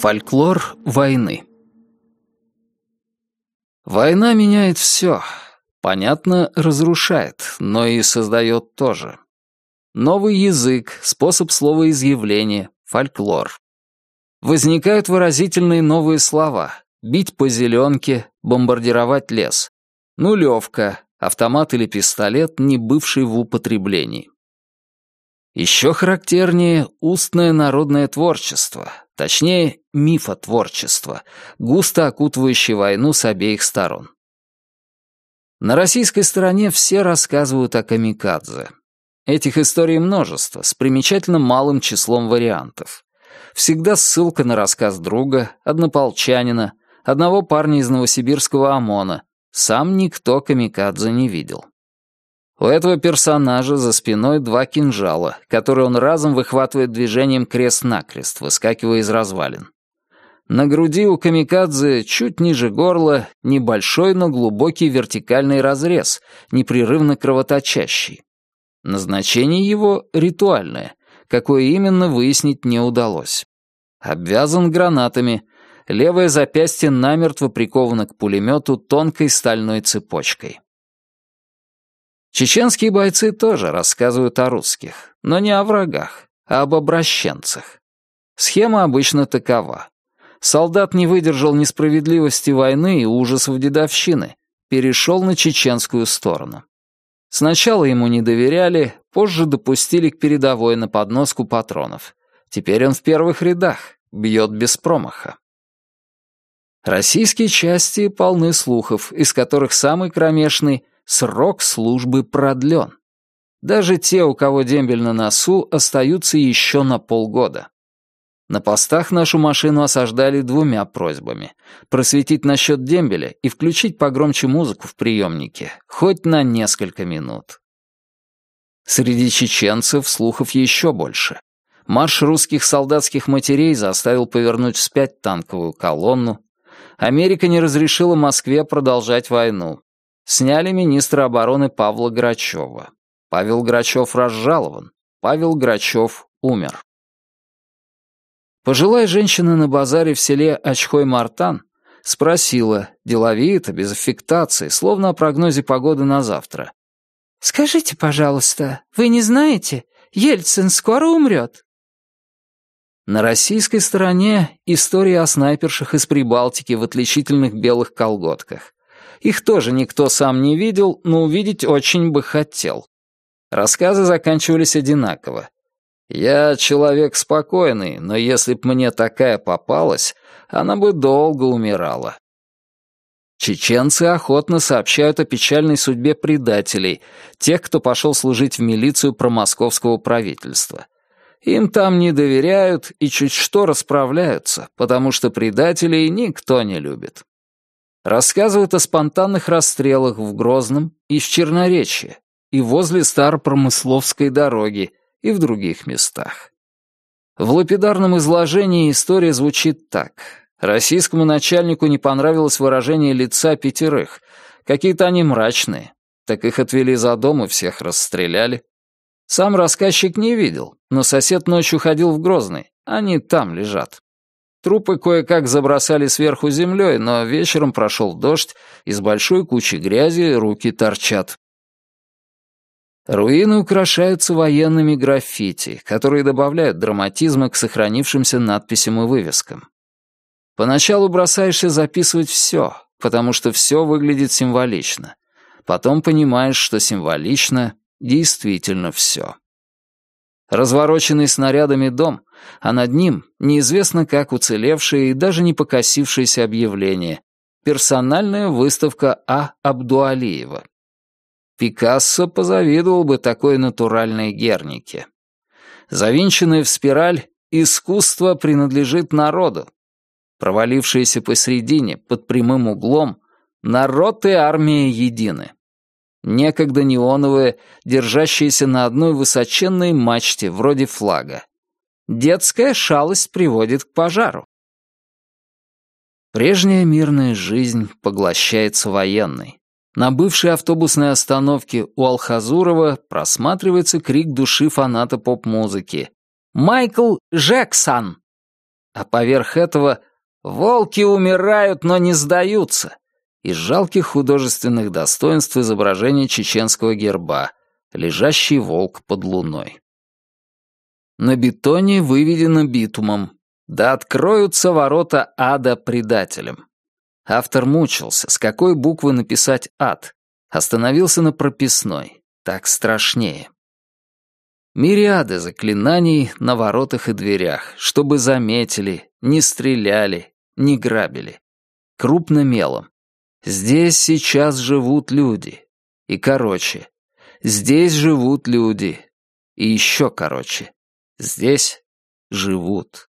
Фольклор войны Война меняет все. Понятно, разрушает, но и создает тоже. Новый язык, способ словоизъявления, фольклор. Возникают выразительные новые слова. Бить по зеленке, бомбардировать лес. Нулевка, автомат или пистолет, не бывший в употреблении. Еще характернее устное народное творчество, точнее, мифотворчество, густо окутывающее войну с обеих сторон. На российской стороне все рассказывают о камикадзе. Этих историй множество, с примечательно малым числом вариантов. Всегда ссылка на рассказ друга, однополчанина, одного парня из новосибирского ОМОНа. Сам никто камикадзе не видел. У этого персонажа за спиной два кинжала, которые он разом выхватывает движением крест-накрест, выскакивая из развалин. На груди у камикадзе чуть ниже горла небольшой, но глубокий вертикальный разрез, непрерывно кровоточащий. Назначение его ритуальное, какое именно выяснить не удалось. Обвязан гранатами, левое запястье намертво приковано к пулемету тонкой стальной цепочкой. Чеченские бойцы тоже рассказывают о русских, но не о врагах, а об обращенцах. Схема обычно такова. Солдат не выдержал несправедливости войны и ужасов дедовщины, перешел на чеченскую сторону. Сначала ему не доверяли, позже допустили к передовой на подноску патронов. Теперь он в первых рядах, бьет без промаха. Российские части полны слухов, из которых самый кромешный срок службы продлен. Даже те, у кого дембель на носу, остаются еще на полгода. На постах нашу машину осаждали двумя просьбами. Просветить насчет дембеля и включить погромче музыку в приемнике, хоть на несколько минут. Среди чеченцев слухов еще больше. Марш русских солдатских матерей заставил повернуть вспять танковую колонну. Америка не разрешила Москве продолжать войну. Сняли министра обороны Павла Грачева. Павел Грачев разжалован. Павел Грачев умер. Пожилая женщина на базаре в селе Очхой-Мартан спросила, деловито, без аффектации, словно о прогнозе погоды на завтра. «Скажите, пожалуйста, вы не знаете, Ельцин скоро умрет?» На российской стороне история о снайпершах из Прибалтики в отличительных белых колготках. Их тоже никто сам не видел, но увидеть очень бы хотел. Рассказы заканчивались одинаково. «Я человек спокойный, но если б мне такая попалась, она бы долго умирала». Чеченцы охотно сообщают о печальной судьбе предателей, тех, кто пошел служить в милицию промосковского правительства. Им там не доверяют и чуть что расправляются, потому что предателей никто не любит. Рассказывают о спонтанных расстрелах в Грозном и в Черноречье, и возле Старопромысловской дороги, и в других местах. В лапидарном изложении история звучит так. Российскому начальнику не понравилось выражение лица пятерых. Какие-то они мрачные. Так их отвели за дом и всех расстреляли. Сам рассказчик не видел, но сосед ночью ходил в Грозный. Они там лежат. Трупы кое-как забросали сверху землей, но вечером прошел дождь, из большой кучи грязи руки торчат. Руины украшаются военными граффити, которые добавляют драматизма к сохранившимся надписям и вывескам. Поначалу бросаешься записывать все, потому что все выглядит символично. Потом понимаешь, что символично действительно все развороченный снарядами дом, а над ним неизвестно как уцелевшее и даже не покосившееся объявление «Персональная выставка А. Абдуалиева». Пикассо позавидовал бы такой натуральной гернике. Завинченное в спираль «Искусство принадлежит народу». Провалившееся посередине, под прямым углом, «Народ и армия едины» некогда неоновые, держащиеся на одной высоченной мачте, вроде флага. Детская шалость приводит к пожару. Прежняя мирная жизнь поглощается военной. На бывшей автобусной остановке у Алхазурова просматривается крик души фаната поп-музыки. «Майкл Джексон!» а поверх этого «Волки умирают, но не сдаются» из жалких художественных достоинств изображения чеченского герба, лежащий волк под луной. На бетоне выведено битумом «Да откроются ворота ада предателям». Автор мучился, с какой буквы написать «ад». Остановился на прописной. Так страшнее. Мириады заклинаний на воротах и дверях, чтобы заметили, не стреляли, не грабили. Крупно мелом. Здесь сейчас живут люди. И короче. Здесь живут люди. И еще короче. Здесь живут